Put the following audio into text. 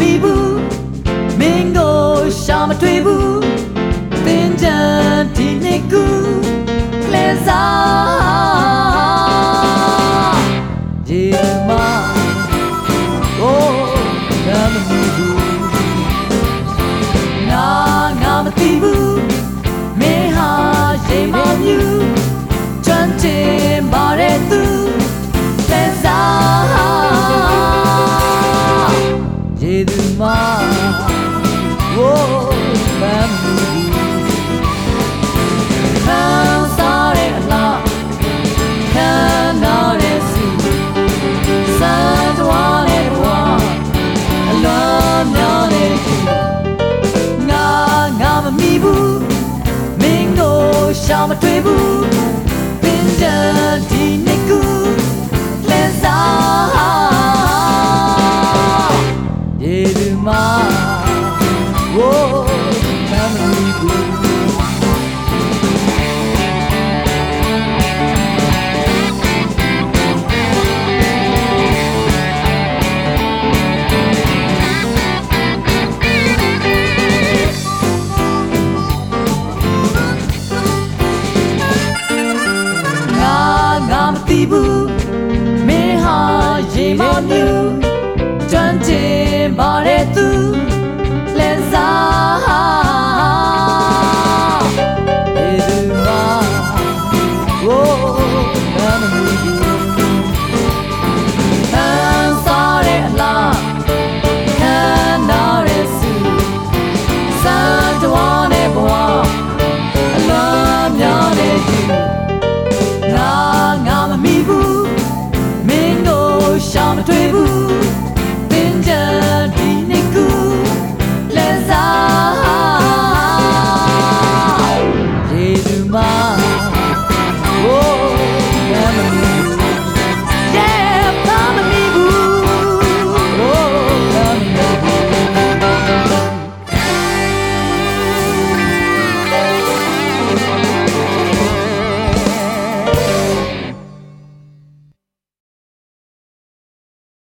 မိဘူးမင်းကိုရှာမတွေ့ဘူးသင်ကြံဒီနှစ်ကူ တော့မတွေ့ဘူးပင်တဒီနေကူလန်စာရေလူမာဝိုး family blue oh, and we do.